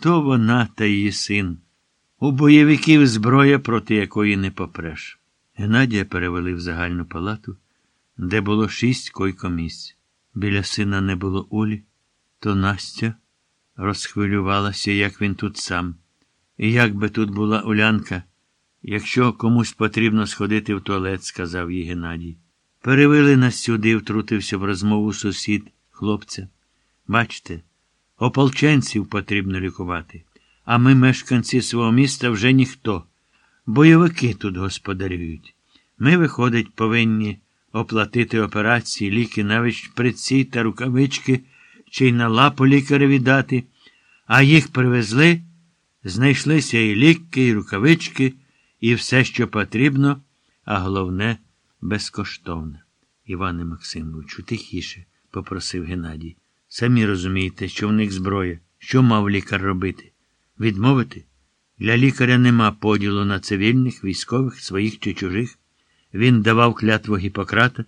То вона та її син. У бойовиків зброя, проти якої не попреш. Геннадія перевели в загальну палату, де було шість койкомісць. Біля сина не було Улі, то Настя розхвилювалася, як він тут сам. І як би тут була Улянка, якщо комусь потрібно сходити в туалет, сказав їй Геннадій. Перевели нас сюди, втрутився в розмову сусід, хлопця. Бачите, ополченців потрібно лікувати, а ми, мешканці свого міста, вже ніхто. Бойовики тут господарюють. Ми, виходить, повинні оплатити операції, ліки, навіть шприці та рукавички, чи й на лапу лікареві дати, а їх привезли, знайшлися і ліки, і рукавички, і все, що потрібно, а головне безкоштовне. Іване Максимовичу, тихіше, попросив Геннадій. Самі розумієте, що в них зброя. Що мав лікар робити? Відмовити? Для лікаря нема поділу на цивільних, військових, своїх чи чужих. Він давав клятву Гіппократа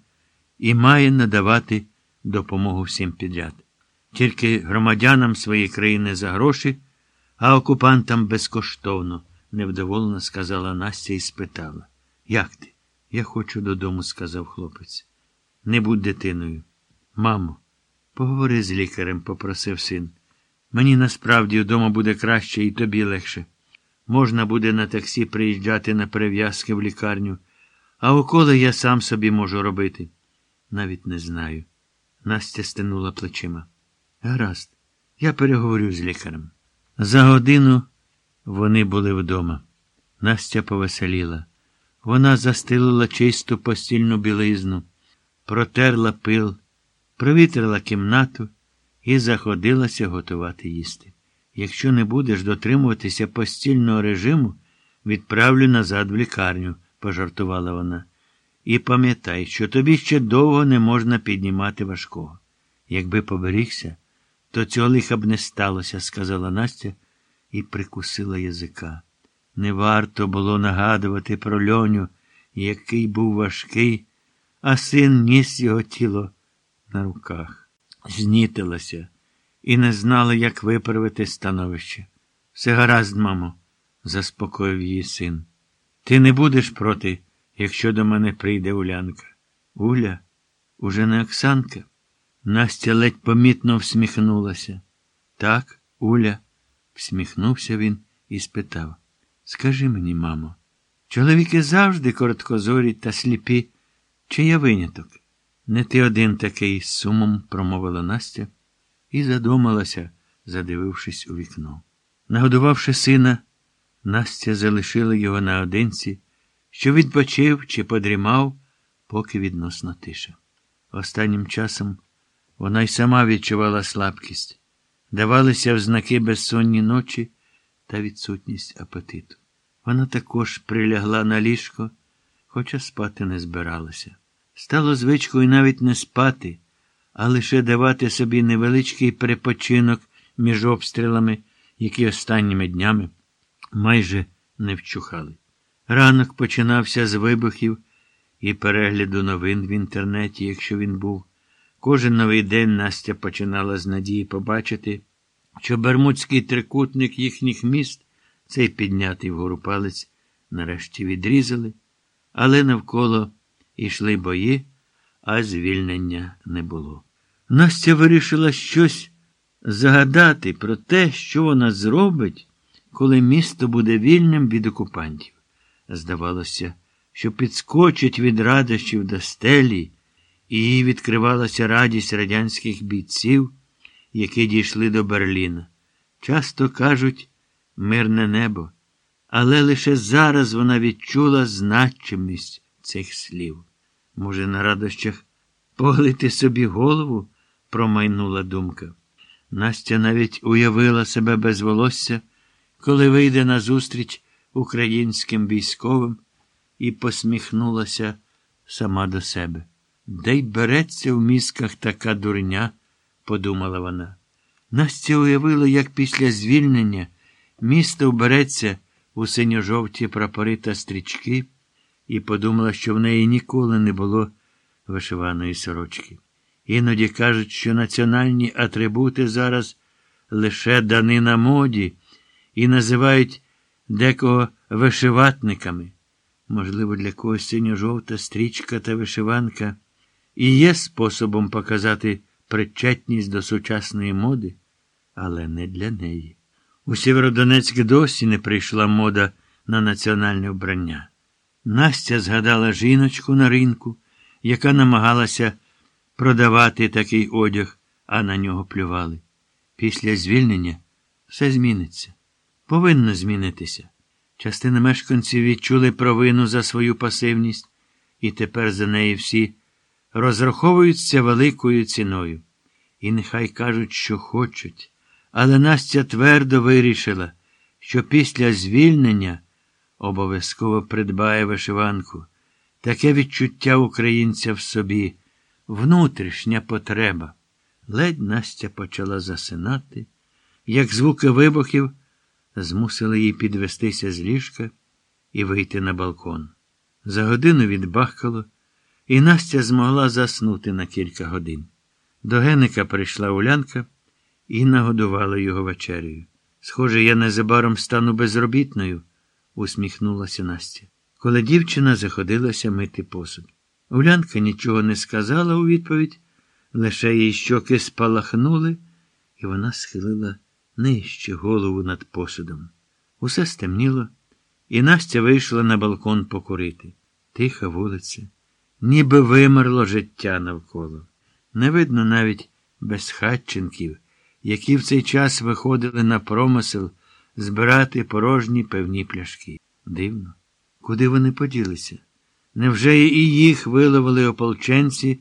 і має надавати допомогу всім підряд. Тільки громадянам своєї країни за гроші, а окупантам безкоштовно, невдоволено сказала Настя і спитала. Як ти? Я хочу додому, сказав хлопець. Не будь дитиною. Мамо, поговори з лікарем, попросив син. Мені насправді вдома буде краще і тобі легше. Можна буде на таксі приїжджати на перев'язки в лікарню, а уколи я сам собі можу робити. Навіть не знаю. Настя стинула плечима. Гаразд, я переговорю з лікарем. За годину вони були вдома. Настя повеселіла. Вона застелила чисту постільну білизну, протерла пил, провітрила кімнату і заходилася готувати їсти. Якщо не будеш дотримуватися постільного режиму, відправлю назад в лікарню, пожартувала вона. І пам'ятай, що тобі ще довго не можна піднімати важкого. Якби поберігся, то цього лиха б не сталося, сказала Настя і прикусила язика. Не варто було нагадувати про льоню, який був важкий, а син ніс його тіло на руках. Знітилася і не знала, як виправити становище. Все гаразд, мамо, заспокоїв її син. Ти не будеш проти, якщо до мене прийде Улянка. Уля, уже не Оксанка. Настя ледь помітно всміхнулася. Так, Уля, всміхнувся він і спитав. Скажи мені, мамо, чоловіки завжди короткозорі та сліпі, чи я виняток? Не ти один такий з сумом промовила Настя і задумалася, задивившись у вікно. Нагодувавши сина, Настя залишила його наодинці, що відпочив чи подрімав, поки відносно тиша. Останнім часом вона й сама відчувала слабкість, давалися взнаки безсонні ночі та відсутність апетиту. Вона також прилягла на ліжко, хоча спати не збиралася. Стало звичкою навіть не спати, а лише давати собі невеличкий перепочинок між обстрілами, які останніми днями майже не вчухали. Ранок починався з вибухів і перегляду новин в інтернеті, якщо він був. Кожен новий день Настя починала з надії побачити, що Бермудський трикутник їхніх міст, цей піднятий вгору палець, нарешті відрізали, але навколо йшли бої, а звільнення не було. Настя вирішила щось загадати про те, що вона зробить, коли місто буде вільним від окупантів. Здавалося, що підскочить від радощів до стелі, і їй відкривалася радість радянських бійців, які дійшли до Берліна. Часто кажуть мирне небо, але лише зараз вона відчула значимість цих слів. Може, на радощах поглити собі голову, промайнула думка. Настя навіть уявила себе без волосся, коли вийде назустріч українським військовим і посміхнулася сама до себе. Де й береться в мізках така дурня, подумала вона. Настя уявила, як після звільнення місто вбереться у синьо-жовті прапори та стрічки, і подумала, що в неї ніколи не було вишиваної сорочки. Іноді кажуть, що національні атрибути зараз лише данина моді. і називають декого вишиватниками. Можливо, для когось синьо-жовта стрічка та вишиванка і є способом показати причетність до сучасної моди, але не для неї. У Сєвєродонецьк досі не прийшла мода на національне вбрання. Настя згадала жіночку на ринку, яка намагалася продавати такий одяг, а на нього плювали. Після звільнення все зміниться. Повинно змінитися. Частина мешканців відчули провину за свою пасивність, і тепер за неї всі розраховуються великою ціною. І нехай кажуть, що хочуть. Але Настя твердо вирішила, що після звільнення обов'язково придбає вишиванку. Таке відчуття українця в собі, внутрішня потреба. Ледь Настя почала засинати, як звуки вибухів змусили її підвестися з ліжка і вийти на балкон. За годину відбахкало, і Настя змогла заснути на кілька годин. До Геника прийшла Улянка і нагодувала його вечерею. Схоже, я незабаром стану безробітною, усміхнулася Настя. Коли дівчина заходилася мити посуд. Улянка нічого не сказала у відповідь, лише її щоки спалахнули, і вона схилила нижче голову над посудом. Усе стемніло, і Настя вийшла на балкон покурити. Тиха вулиця, ніби вимерло життя навколо. Не видно навіть безхатченків, які в цей час виходили на промисел збирати порожні певні пляшки. Дивно, куди вони поділися? Невже і їх виловили ополченці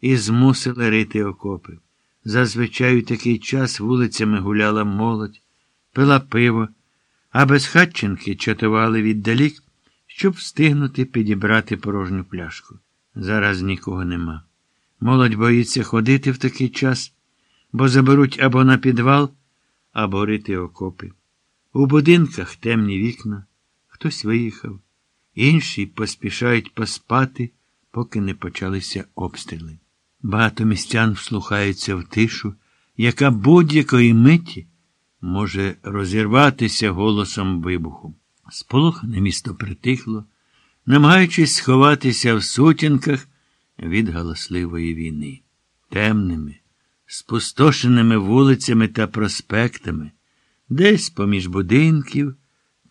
і змусили рити окопи? Зазвичай у такий час вулицями гуляла молодь, пила пиво, а безхатченки чатували віддалік, щоб встигнути підібрати порожню пляшку. Зараз нікого нема. Молодь боїться ходити в такий час, бо заберуть або на підвал, або рити окопи. У будинках темні вікна, хтось виїхав, інші поспішають поспати, поки не почалися обстріли. Багато містян вслухаються в тишу, яка будь-якої миті може розірватися голосом вибуху. Сполохане місто притихло, намагаючись сховатися в сутінках від галасливої війни. Темними, спустошеними вулицями та проспектами, десь поміж будинків,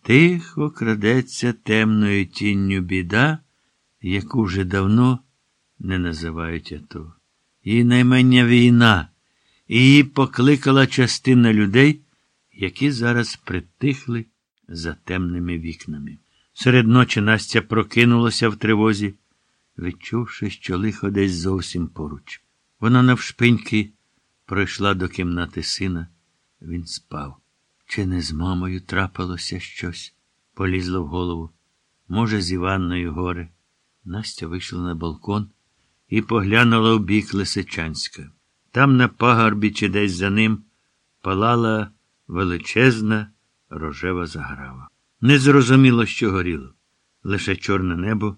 тихо крадеться темною тінню біда, яку вже давно не називають АТО. Її наймення війна, і її покликала частина людей, які зараз притихли за темними вікнами. Серед ночі Настя прокинулася в тривозі, відчувши, що лихо десь зовсім поруч. Вона навшпиньки пройшла до кімнати сина. Він спав. Чи не з мамою трапилося щось? Полізло в голову. Може, з Іванною горе. Настя вийшла на балкон і поглянула в бік Лисичанська. Там на пагорбі чи десь за ним палала величезна рожева заграва. Не зрозуміло, що горіло. Лише чорне небо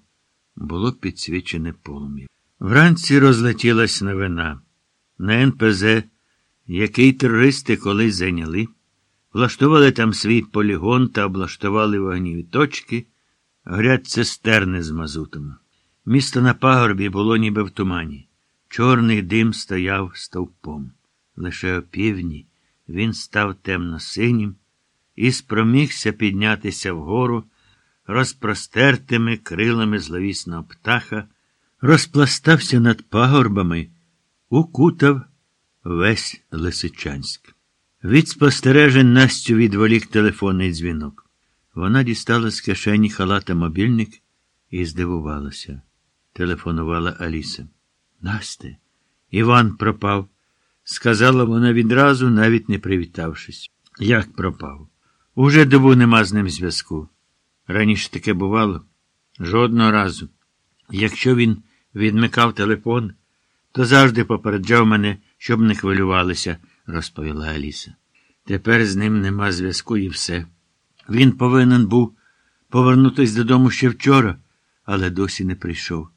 було підсвічене полум'ям. Вранці розлетілась новина. На НПЗ, який терористи колись зайняли, влаштували там свій полігон та облаштували вогніві точки, горять цистерни з мазутом. Місто на пагорбі було ніби в тумані. Чорний дим стояв стовпом. Лише опівдні він став темно-синім і спромігся піднятися вгору розпростертими крилами зловісного птаха, розпластався над пагорбами, укутав весь Лисичанськ. Від спостережень Настю відволік телефонний дзвінок. Вона дістала з кишені халата мобільник і здивувалася. Телефонувала Аліса. Насте, Іван пропав, сказала вона відразу, навіть не привітавшись. Як пропав? Уже добу нема з ним зв'язку. Раніше таке бувало жодного разу. Якщо він відмикав телефон, то завжди попереджав мене, щоб не хвилювалися, розповіла Аліса. Тепер з ним нема зв'язку і все. Він повинен був повернутися додому ще вчора, але досі не прийшов.